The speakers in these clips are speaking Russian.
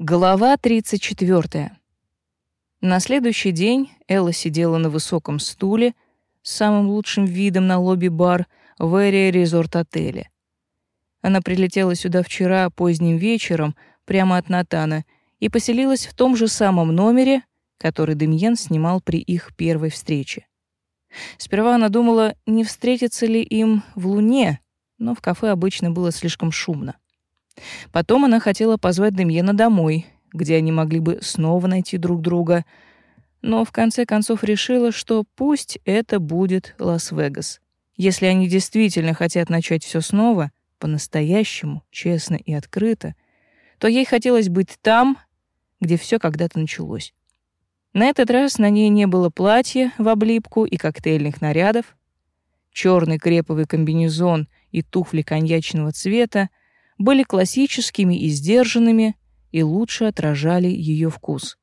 Глава 34. На следующий день Элла сидела на высоком стуле с самым лучшим видом на лобби-бар в Эре Резорт-отеле. Она прилетела сюда вчера поздним вечером прямо от Натана и поселилась в том же самом номере, который Демьен снимал при их первой встрече. Сперва она думала, не встретиться ли им в Луне, но в кафе обычно было слишком шумно. Потом она хотела позвать Демьена домой, где они могли бы снова найти друг друга, но в конце концов решила, что пусть это будет Лас-Вегас. Если они действительно хотят начать все снова, по-настоящему, честно и открыто, то ей хотелось быть там, где все когда-то началось. На этот раз на ней не было платья в облипку и коктейльных нарядов. Черный креповый комбинезон и туфли коньячного цвета были классическими и сдержанными и лучше отражали ее вкус.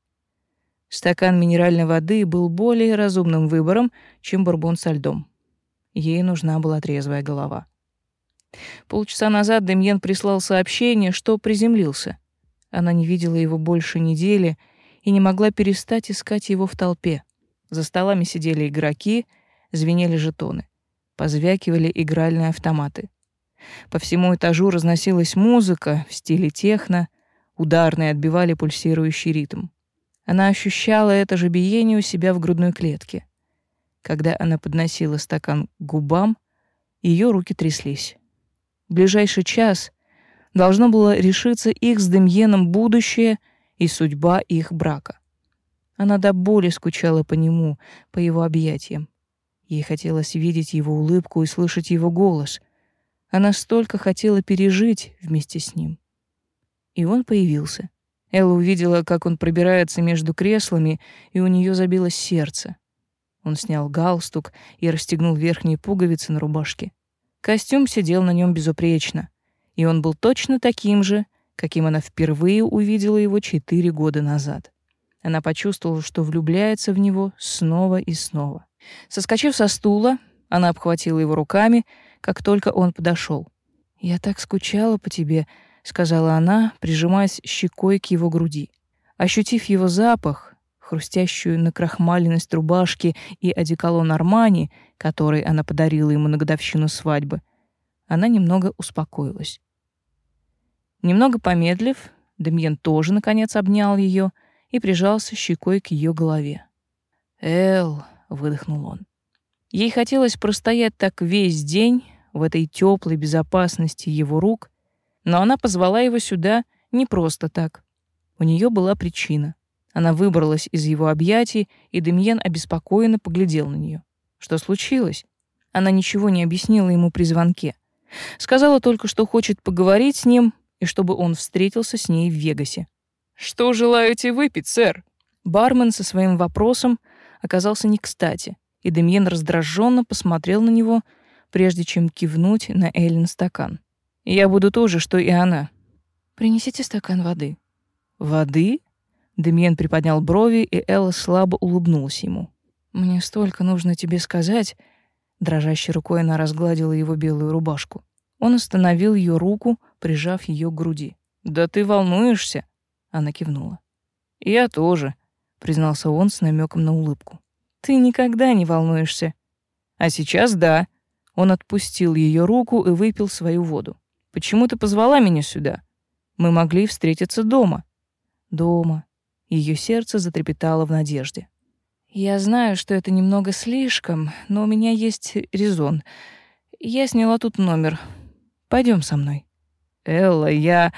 Стакан минеральной воды был более разумным выбором, чем бурбон со льдом. Ей нужна была трезвая голова. Полчаса назад Демьен прислал сообщение, что приземлился. Она не видела его больше недели и не могла перестать искать его в толпе. За столами сидели игроки, звенели жетоны. Позвякивали игральные автоматы. По всему этажу разносилась музыка в стиле техно, ударные отбивали пульсирующий ритм. Она ощущала это же биение у себя в грудной клетке. Когда она подносила стакан к губам, ее руки тряслись. В ближайший час должно было решиться их с Демьеном будущее и судьба их брака. Она до боли скучала по нему, по его объятиям. Ей хотелось видеть его улыбку и слышать его голос — она столько хотела пережить вместе с ним. И он появился. Элла увидела, как он пробирается между креслами, и у нее забилось сердце. Он снял галстук и расстегнул верхние пуговицы на рубашке. Костюм сидел на нем безупречно, и он был точно таким же, каким она впервые увидела его четыре года назад. Она почувствовала, что влюбляется в него снова и снова. Соскочив со стула, она обхватила его руками, как только он подошел. «Я так скучала по тебе», — сказала она, прижимаясь щекой к его груди. Ощутив его запах, хрустящую накрахмаленность рубашки и одеколон Армани, который она подарила ему на годовщину свадьбы, она немного успокоилась. Немного помедлив, Демьен тоже, наконец, обнял ее и прижался щекой к ее голове. «Эл», — выдохнул он. Ей хотелось простоять так весь день, в этой теплой безопасности его рук, но она позвала его сюда не просто так. У нее была причина. Она выбралась из его объятий, и Демьен обеспокоенно поглядел на нее. Что случилось? Она ничего не объяснила ему при звонке. Сказала только, что хочет поговорить с ним и чтобы он встретился с ней в Вегасе. «Что желаете выпить, сэр?» Бармен со своим вопросом оказался не кстати, и Демьен раздраженно посмотрел на него, прежде чем кивнуть на Эллен стакан. «Я буду тоже, что и она». «Принесите стакан воды». «Воды?» Демьен приподнял брови, и Элла слабо улыбнулась ему. «Мне столько нужно тебе сказать». Дрожащей рукой она разгладила его белую рубашку. Он остановил ее руку, прижав ее к груди. «Да ты волнуешься?» Она кивнула. «Я тоже», — признался он с намеком на улыбку. «Ты никогда не волнуешься». «А сейчас да», он отпустил ее руку и выпил свою воду. «Почему ты позвала меня сюда? Мы могли встретиться дома». «Дома». Ее сердце затрепетало в надежде. «Я знаю, что это немного слишком, но у меня есть резон. Я сняла тут номер. Пойдем со мной». «Элла, я...»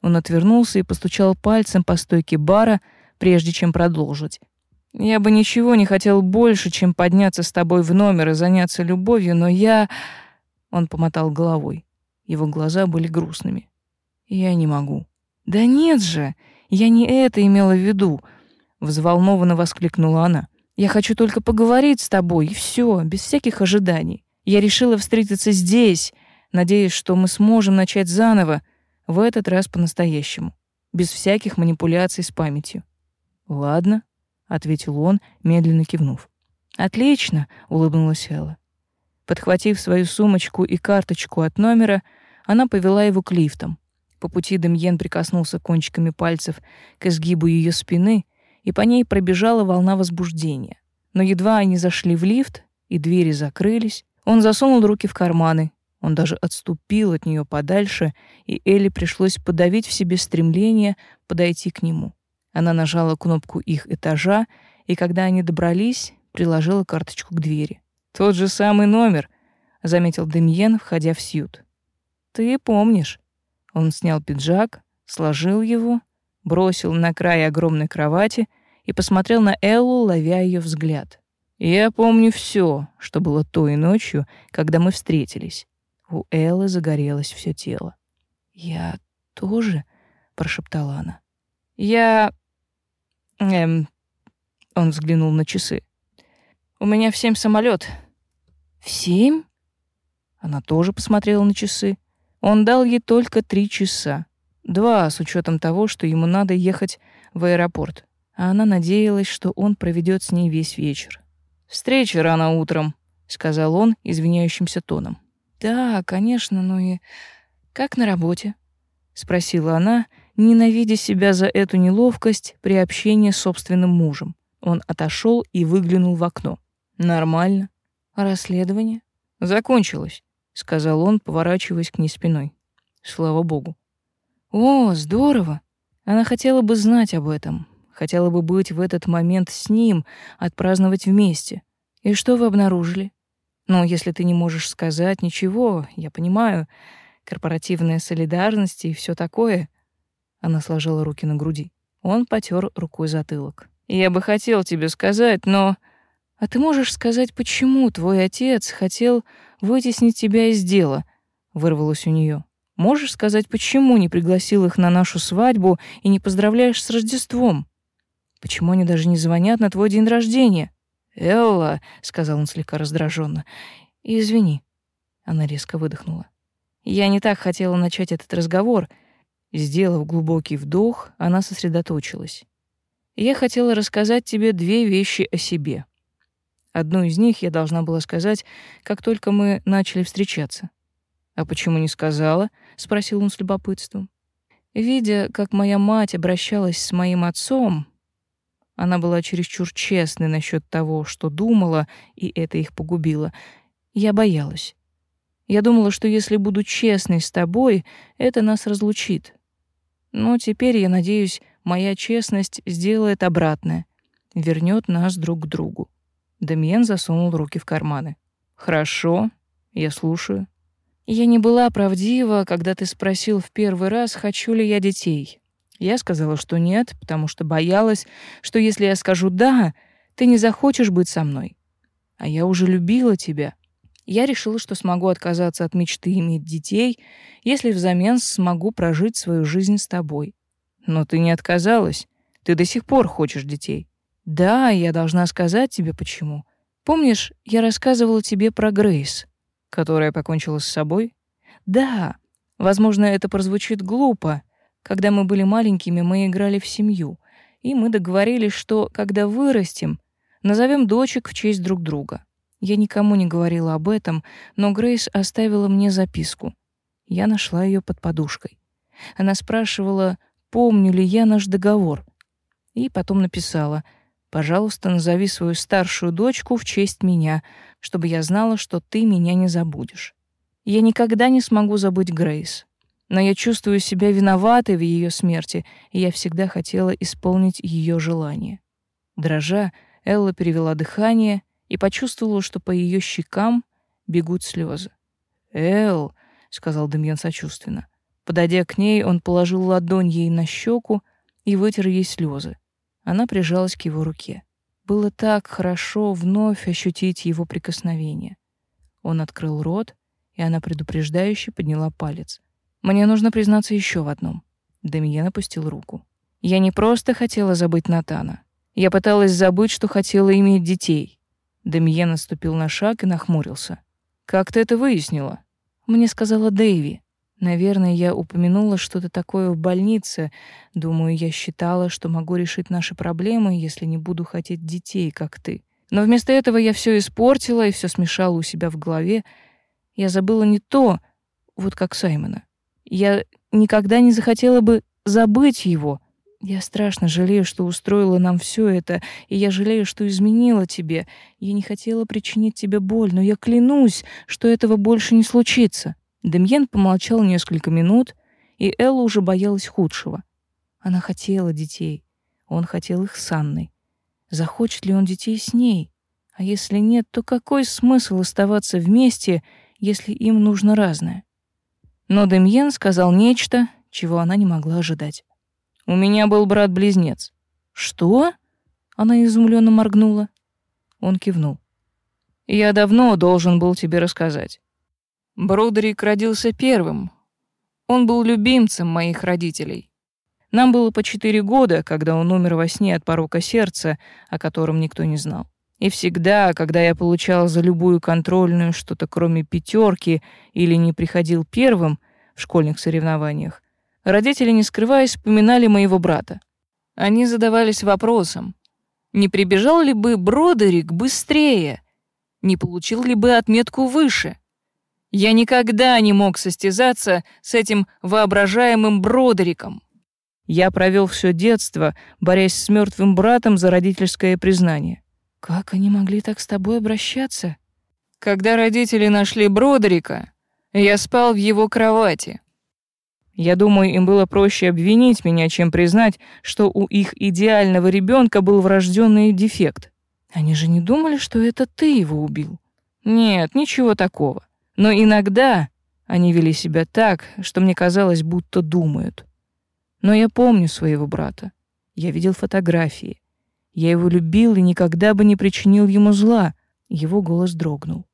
Он отвернулся и постучал пальцем по стойке бара, прежде чем продолжить. Я бы ничего не хотел больше, чем подняться с тобой в номер и заняться любовью, но я...» Он помотал головой. Его глаза были грустными. «Я не могу». «Да нет же! Я не это имела в виду!» Взволнованно воскликнула она. «Я хочу только поговорить с тобой, и все, без всяких ожиданий. Я решила встретиться здесь, надеясь, что мы сможем начать заново, в этот раз по-настоящему, без всяких манипуляций с памятью». «Ладно», ответил он, медленно кивнув. Отлично, улыбнулась Элла. Подхватив свою сумочку и карточку от номера, она повела его к лифтам. По пути Демьен прикоснулся кончиками пальцев к изгибу ее спины, и по ней пробежала волна возбуждения. Но едва они зашли в лифт, и двери закрылись, он засунул руки в карманы. Он даже отступил от нее подальше, и Элли пришлось подавить в себе стремление подойти к нему. Она нажала кнопку их этажа, и когда они добрались, приложила карточку к двери. «Тот же самый номер», — заметил Демьен, входя в сьют. «Ты помнишь». Он снял пиджак, сложил его, бросил на край огромной кровати и посмотрел на Эллу, ловя ее взгляд. «Я помню все, что было той ночью, когда мы встретились». У Эллы загорелось все тело. «Я тоже?» — прошептала она. «Я...» Эм... Он взглянул на часы. «У меня в семь самолет. «В семь?» Она тоже посмотрела на часы. Он дал ей только три часа. Два, с учетом того, что ему надо ехать в аэропорт. А она надеялась, что он проведет с ней весь вечер. «Встреча рано утром», — сказал он извиняющимся тоном. «Да, конечно, но и как на работе?» — спросила она, ненавидя себя за эту неловкость при общении с собственным мужем. Он отошел и выглянул в окно. «Нормально. Расследование?» «Закончилось», — сказал он, поворачиваясь к ней спиной. «Слава богу». «О, здорово!» Она хотела бы знать об этом, хотела бы быть в этот момент с ним, отпраздновать вместе. И что вы обнаружили? Ну, если ты не можешь сказать ничего, я понимаю, корпоративная солидарность и все такое. Она сложила руки на груди. Он потер рукой затылок. Я бы хотел тебе сказать, но а ты можешь сказать, почему твой отец хотел вытеснить тебя из дела? вырвалось у нее. Можешь сказать, почему не пригласил их на нашу свадьбу и не поздравляешь с Рождеством? Почему они даже не звонят на твой день рождения? Элла, сказал он слегка раздраженно. Извини. Она резко выдохнула. Я не так хотела начать этот разговор. Сделав глубокий вдох, она сосредоточилась. Я хотела рассказать тебе две вещи о себе. Одну из них я должна была сказать, как только мы начали встречаться. «А почему не сказала?» — спросил он с любопытством. Видя, как моя мать обращалась с моим отцом, она была чересчур честной насчет того, что думала, и это их погубило. Я боялась. Я думала, что если буду честной с тобой, это нас разлучит. Но теперь, я надеюсь, моя честность сделает обратное, вернет нас друг к другу. Демьен засунул руки в карманы. «Хорошо, я слушаю». «Я не была правдива, когда ты спросил в первый раз, хочу ли я детей. Я сказала, что нет, потому что боялась, что если я скажу «да», ты не захочешь быть со мной. А я уже любила тебя. Я решила, что смогу отказаться от мечты иметь детей, если взамен смогу прожить свою жизнь с тобой. Но ты не отказалась. Ты до сих пор хочешь детей. Да, я должна сказать тебе почему. Помнишь, я рассказывала тебе про Грейс, которая покончила с собой? Да. Возможно, это прозвучит глупо. Когда мы были маленькими, мы играли в семью, и мы договорились, что когда вырастем, назовем дочек в честь друг друга. Я никому не говорила об этом, но Грейс оставила мне записку. Я нашла ее под подушкой. Она спрашивала, помню ли я наш договор. И потом написала — Пожалуйста, назови свою старшую дочку в честь меня, чтобы я знала, что ты меня не забудешь. Я никогда не смогу забыть Грейс, но я чувствую себя виноватой в ее смерти, и я всегда хотела исполнить ее желание. Дрожа, Элла перевела дыхание и почувствовала, что по ее щекам бегут слезы. «Эл», — сказал Демьян сочувственно. Подойдя к ней, он положил ладонь ей на щеку и вытер ей слезы. Она прижалась к его руке. Было так хорошо вновь ощутить его прикосновение. Он открыл рот, и она предупреждающе подняла палец. «Мне нужно признаться еще в одном». Демьен опустил руку. «Я не просто хотела забыть Натана. Я пыталась забыть, что хотела иметь детей». Демьен наступил на шаг и нахмурился. «Как ты это выяснила?» «Мне сказала Дэйви. Наверное, я упомянула что-то такое в больнице. Думаю, я считала, что могу решить наши проблемы, если не буду хотеть детей, как ты. Но вместо этого я все испортила и все смешала у себя в голове. Я забыла не то, вот как Саймона. Я никогда не захотела бы забыть его. Я страшно жалею, что устроила нам все это, и я жалею, что изменила тебе. Я не хотела причинить тебе боль, но я клянусь, что этого больше не случится. Демьен помолчал несколько минут, и Элла уже боялась худшего. Она хотела детей. Он хотел их с Анной. Захочет ли он детей с ней? А если нет, то какой смысл оставаться вместе, если им нужно разное? Но Демьен сказал нечто, чего она не могла ожидать. «У меня был брат-близнец». «Что?» — она изумленно моргнула. Он кивнул. «Я давно должен был тебе рассказать. Бродерик родился первым. Он был любимцем моих родителей. Нам было по четыре года, когда он умер во сне от порока сердца, о котором никто не знал. И всегда, когда я получал за любую контрольную что-то кроме пятерки или не приходил первым в школьных соревнованиях, родители, не скрываясь, вспоминали моего брата. Они задавались вопросом, не прибежал ли бы Бродерик быстрее, не получил ли бы отметку выше. Я никогда не мог состязаться с этим воображаемым Бродериком. Я провел все детство, борясь с мертвым братом за родительское признание. Как они могли так с тобой обращаться? Когда родители нашли Бродерика, я спал в его кровати. Я думаю, им было проще обвинить меня, чем признать, что у их идеального ребенка был врожденный дефект. Они же не думали, что это ты его убил. Нет, ничего такого. Но иногда они вели себя так, что мне казалось, будто думают. Но я помню своего брата. Я видел фотографии. Я его любил и никогда бы не причинил ему зла. Его голос дрогнул.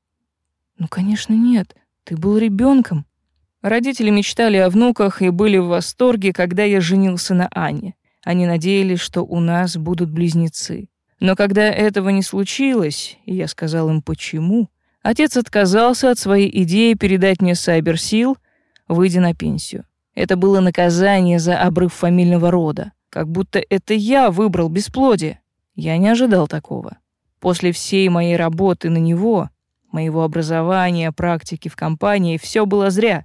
Ну, конечно, нет. Ты был ребенком. Родители мечтали о внуках и были в восторге, когда я женился на Анне. Они надеялись, что у нас будут близнецы. Но когда этого не случилось, и я сказал им почему, отец отказался от своей идеи передать мне Сайберсил, выйдя на пенсию. Это было наказание за обрыв фамильного рода, как будто это я выбрал бесплодие. Я не ожидал такого. После всей моей работы на него, моего образования, практики в компании, все было зря.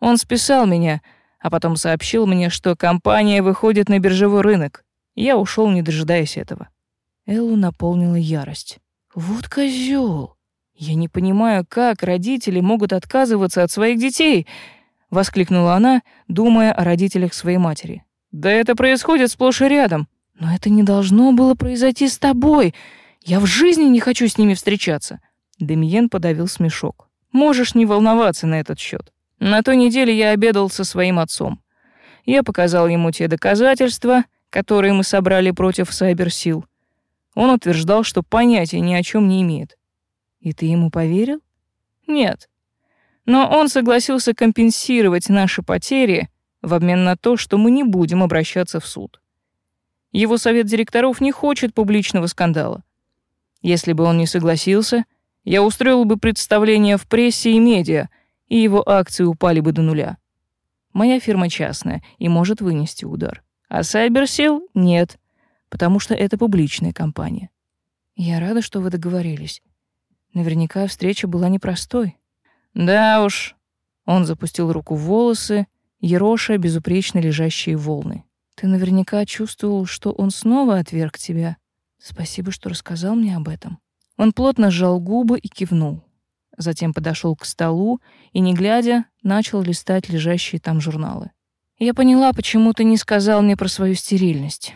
Он списал меня, а потом сообщил мне, что компания выходит на биржевой рынок. Я ушел, не дожидаясь этого. Эллу наполнила ярость. Вот козел! Я не понимаю, как родители могут отказываться от своих детей — воскликнула она, думая о родителях своей матери. Да это происходит сплошь и рядом. Но это не должно было произойти с тобой. Я в жизни не хочу с ними встречаться. Демьен подавил смешок. Можешь не волноваться на этот счет. На той неделе я обедал со своим отцом. Я показал ему те доказательства, которые мы собрали против Сайберсил. Он утверждал, что понятия ни о чем не имеет. И ты ему поверил? Нет. Но он согласился компенсировать наши потери в обмен на то, что мы не будем обращаться в суд. Его совет директоров не хочет публичного скандала. Если бы он не согласился, я устроил бы представление в прессе и медиа, и его акции упали бы до нуля. Моя фирма частная и может вынести удар. А Сайберсил — нет, потому что это публичная компания. Я рада, что вы договорились. Наверняка встреча была непростой. Да уж. Он запустил руку в волосы, ероша безупречно лежащие волны. Ты наверняка чувствовал, что он снова отверг тебя. Спасибо, что рассказал мне об этом. Он плотно сжал губы и кивнул. Затем подошел к столу и, не глядя, начал листать лежащие там журналы. Я поняла, почему ты не сказал мне про свою стерильность.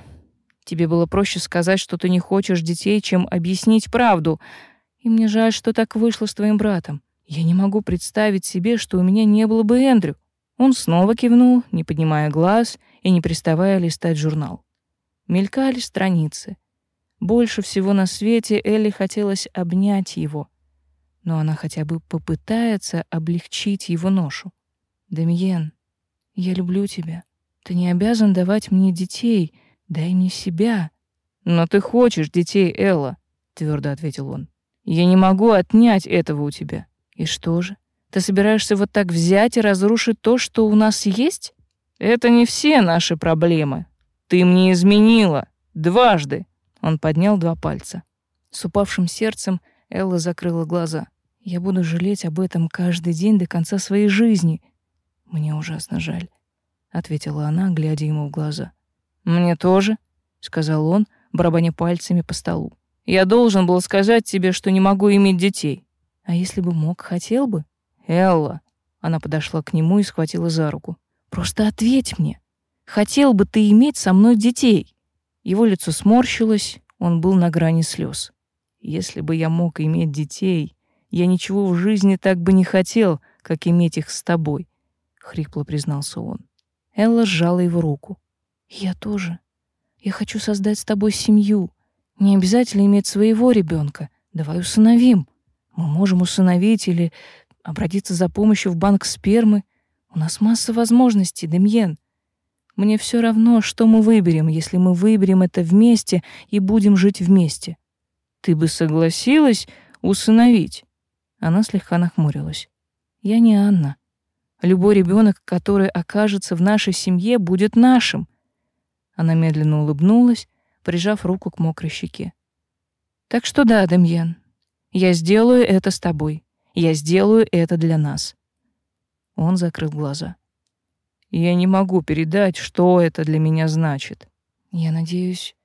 Тебе было проще сказать, что ты не хочешь детей, чем объяснить правду. И мне жаль, что так вышло с твоим братом. Я не могу представить себе, что у меня не было бы Эндрю. Он снова кивнул, не поднимая глаз и не приставая листать журнал. Мелькали страницы. Больше всего на свете Элли хотелось обнять его, но она хотя бы попытается облегчить его ношу. Демьен, я люблю тебя. Ты не обязан давать мне детей, дай мне себя. Но ты хочешь детей, Элла, твердо ответил он. Я не могу отнять этого у тебя. И что же? Ты собираешься вот так взять и разрушить то, что у нас есть? Это не все наши проблемы. Ты мне изменила. Дважды. Он поднял два пальца. С упавшим сердцем Элла закрыла глаза. Я буду жалеть об этом каждый день до конца своей жизни. Мне ужасно жаль. ответила она, глядя ему в глаза. Мне тоже, сказал он, барабаня пальцами по столу. Я должен был сказать тебе, что не могу иметь детей. А если бы мог, хотел бы? Элла, она подошла к нему и схватила за руку. Просто ответь мне. Хотел бы ты иметь со мной детей? Его лицо сморщилось, он был на грани слез. Если бы я мог иметь детей, я ничего в жизни так бы не хотел, как иметь их с тобой, хрипло признался он. Элла сжала его руку. Я тоже. Я хочу создать с тобой семью. Не обязательно иметь своего ребенка. Давай усыновим. Мы можем усыновить или обратиться за помощью в банк спермы. У нас масса возможностей, Демьен. Мне все равно, что мы выберем, если мы выберем это вместе и будем жить вместе. Ты бы согласилась усыновить? Она слегка нахмурилась. Я не Анна. Любой ребенок, который окажется в нашей семье, будет нашим. Она медленно улыбнулась, прижав руку к мокрой щеке. Так что да, Демьян, я сделаю это с тобой. Я сделаю это для нас. Он закрыл глаза. Я не могу передать, что это для меня значит. Я надеюсь,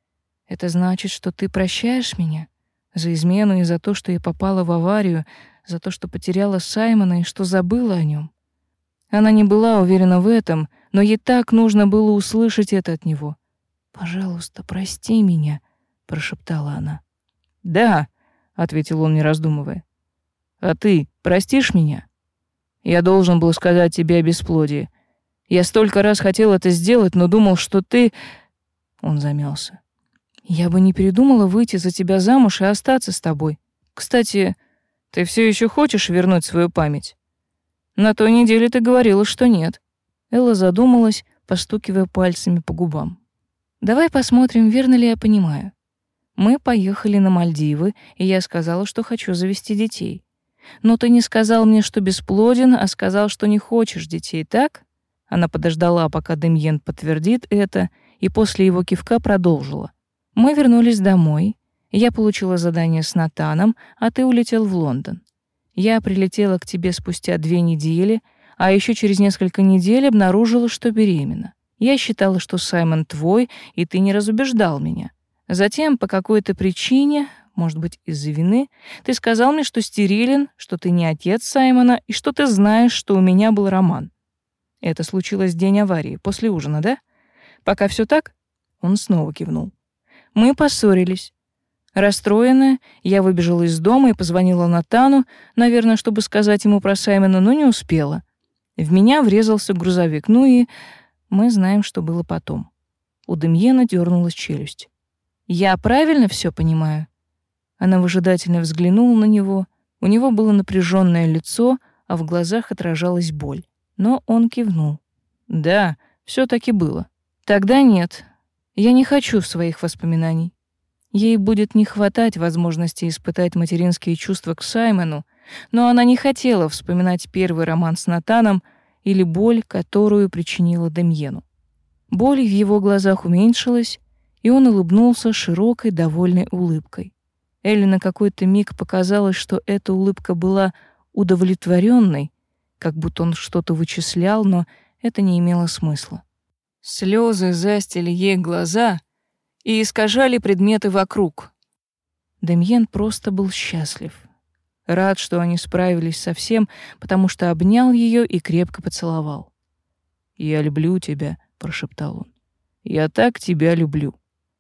это значит, что ты прощаешь меня за измену и за то, что я попала в аварию, за то, что потеряла Саймона и что забыла о нем. Она не была уверена в этом, но ей так нужно было услышать это от него. «Пожалуйста, прости меня», — прошептала она. «Да», — ответил он, не раздумывая. «А ты простишь меня? Я должен был сказать тебе о бесплодии. Я столько раз хотел это сделать, но думал, что ты...» Он замялся. «Я бы не передумала выйти за тебя замуж и остаться с тобой. Кстати, ты все еще хочешь вернуть свою память? На той неделе ты говорила, что нет». Элла задумалась, постукивая пальцами по губам. Давай посмотрим, верно ли я понимаю. Мы поехали на Мальдивы, и я сказала, что хочу завести детей. Но ты не сказал мне, что бесплоден, а сказал, что не хочешь детей, так? Она подождала, пока Демьен подтвердит это, и после его кивка продолжила. Мы вернулись домой. Я получила задание с Натаном, а ты улетел в Лондон. Я прилетела к тебе спустя две недели, а еще через несколько недель обнаружила, что беременна. Я считала, что Саймон твой, и ты не разубеждал меня. Затем, по какой-то причине, может быть, из-за вины, ты сказал мне, что стерилен, что ты не отец Саймона и что ты знаешь, что у меня был роман. Это случилось день аварии, после ужина, да? Пока все так? Он снова кивнул. Мы поссорились. Расстроенная, я выбежала из дома и позвонила Натану, наверное, чтобы сказать ему про Саймона, но не успела. В меня врезался грузовик. Ну и мы знаем, что было потом. У Демьена дернулась челюсть. «Я правильно все понимаю?» Она выжидательно взглянула на него. У него было напряженное лицо, а в глазах отражалась боль. Но он кивнул. «Да, все таки было. Тогда нет. Я не хочу своих воспоминаний. Ей будет не хватать возможности испытать материнские чувства к Саймону, но она не хотела вспоминать первый роман с Натаном — или боль, которую причинила Демьену. Боль в его глазах уменьшилась, и он улыбнулся широкой, довольной улыбкой. Элли на какой-то миг показалось, что эта улыбка была удовлетворенной, как будто он что-то вычислял, но это не имело смысла. Слезы застили ей глаза и искажали предметы вокруг. Демьен просто был счастлив. Рад, что они справились со всем, потому что обнял ее и крепко поцеловал. «Я люблю тебя», — прошептал он. «Я так тебя люблю».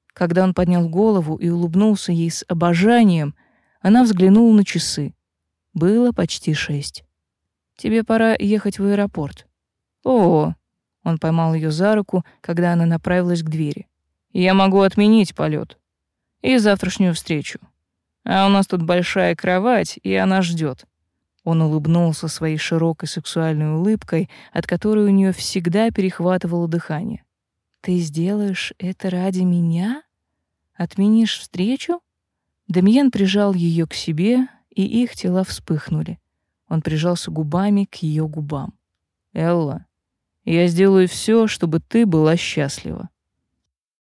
Когда он поднял голову и улыбнулся ей с обожанием, она взглянула на часы. Было почти шесть. «Тебе пора ехать в аэропорт». «О!» — он поймал ее за руку, когда она направилась к двери. «Я могу отменить полет и завтрашнюю встречу. А у нас тут большая кровать, и она ждет. Он улыбнулся своей широкой сексуальной улыбкой, от которой у нее всегда перехватывало дыхание. Ты сделаешь это ради меня? Отменишь встречу? Демьен прижал ее к себе, и их тела вспыхнули. Он прижался губами к ее губам. Элла, я сделаю все, чтобы ты была счастлива.